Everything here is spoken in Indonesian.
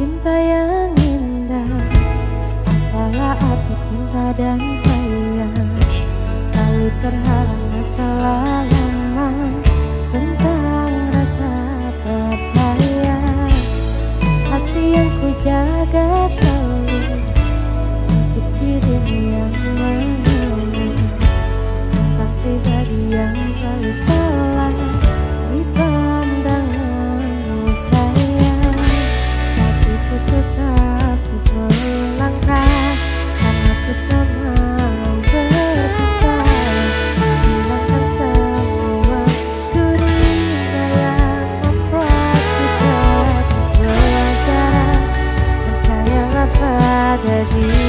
cinta yang indah. Apalah arti cinta dan sayang. Kali terhalang masa lama Tentang rasa percaya. Hati yang ku jaga selalu Untuk dirimu yang manis ada di